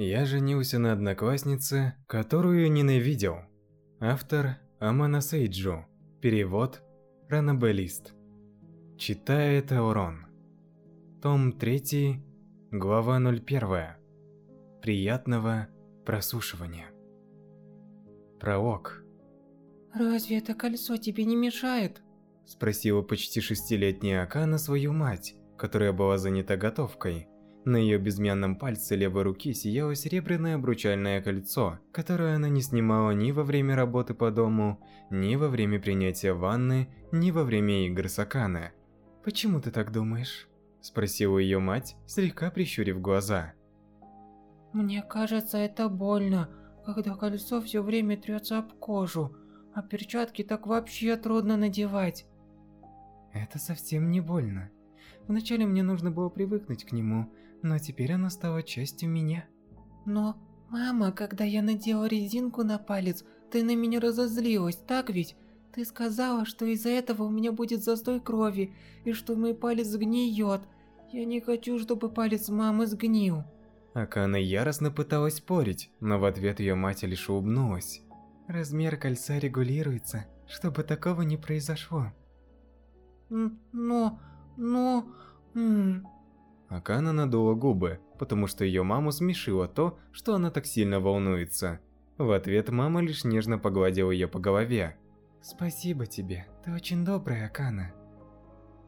Я женился на однокласснице, которую ненавидел. Автор Амана Сейджу. Перевод Ранабелист. Читает Аурон. Том 3, глава 01. Приятного прослушивания. Пролог. «Разве это кольцо тебе не мешает?» Спросила почти шестилетняя Акана свою мать, которая была занята готовкой. На ее безымянном пальце левой руки сияло серебряное обручальное кольцо, которое она не снимала ни во время работы по дому, ни во время принятия ванны, ни во время игр с Акана. «Почему ты так думаешь?» – спросила ее мать, слегка прищурив глаза. «Мне кажется, это больно, когда кольцо все время трется об кожу, а перчатки так вообще трудно надевать». «Это совсем не больно. Вначале мне нужно было привыкнуть к нему, но теперь оно стало частью меня. Но, мама, когда я надела резинку на палец, ты на меня разозлилась, так ведь? Ты сказала, что из-за этого у меня будет застой крови, и что мой палец сгниет. Я не хочу, чтобы палец мамы сгнил. Акана яростно пыталась спорить, но в ответ ее мать лишь улыбнулась. Размер кольца регулируется, чтобы такого не произошло. Но, но... М Акана надула губы, потому что ее маму смешило то, что она так сильно волнуется. В ответ мама лишь нежно погладила ее по голове. «Спасибо тебе, ты очень добрая, Акана».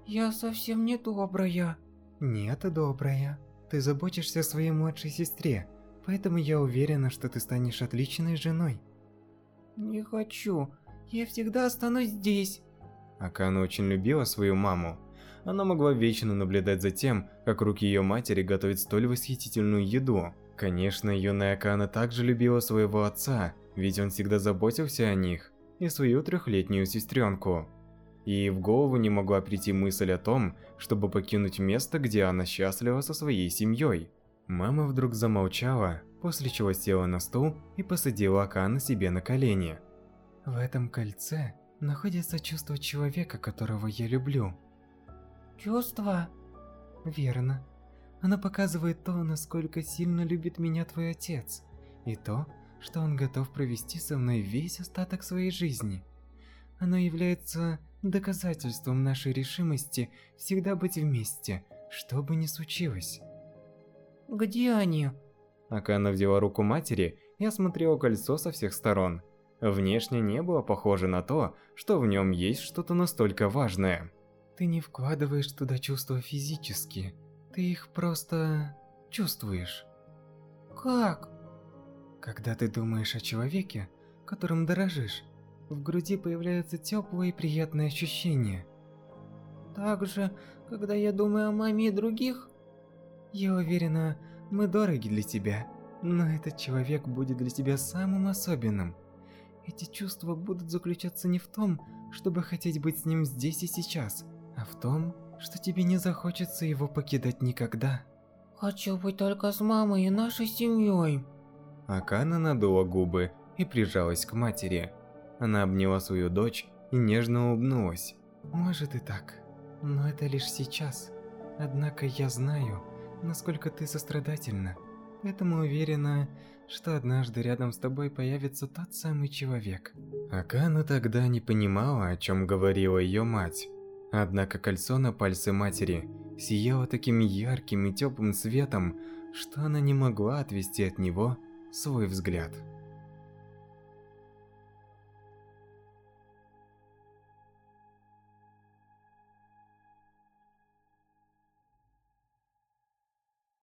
«Я совсем не добрая». «Нет, добрая. Ты заботишься о своей младшей сестре, поэтому я уверена, что ты станешь отличной женой». «Не хочу. Я всегда останусь здесь». Акана очень любила свою маму, она могла вечно наблюдать за тем, как руки ее матери готовят столь восхитительную еду. Конечно, юная Акана также любила своего отца, ведь он всегда заботился о них, и свою трехлетнюю сестренку. И в голову не могла прийти мысль о том, чтобы покинуть место, где она счастлива со своей семьей. Мама вдруг замолчала, после чего села на стул и посадила Акана себе на колени. В этом кольце находится чувство человека, которого я люблю. Чувство? Верно. Оно показывает то, насколько сильно любит меня твой отец, и то, что он готов провести со мной весь остаток своей жизни. Оно является доказательством нашей решимости всегда быть вместе, что бы ни случилось. Где они? Акана взяла руку матери и осмотрела кольцо со всех сторон. Внешне не было похоже на то, что в нем есть что-то настолько важное. Ты не вкладываешь туда чувства физически, ты их просто чувствуешь. Как? Когда ты думаешь о человеке, которым дорожишь, в груди появляются теплые и приятные ощущения. Также, когда я думаю о маме и других? Я уверена, мы дороги для тебя, но этот человек будет для тебя самым особенным. Эти чувства будут заключаться не в том, чтобы хотеть быть с ним здесь и сейчас, а в том, что тебе не захочется его покидать никогда. Хочу быть только с мамой и нашей семьей. Акана надула губы и прижалась к матери. Она обняла свою дочь и нежно улыбнулась. Может и так, но это лишь сейчас. Однако я знаю, насколько ты сострадательна. Поэтому уверена, что однажды рядом с тобой появится тот самый человек. Акана тогда не понимала, о чем говорила ее мать. Однако кольцо на пальце матери сияло таким ярким и теплым светом, что она не могла отвести от него свой взгляд.